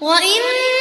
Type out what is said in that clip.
وإن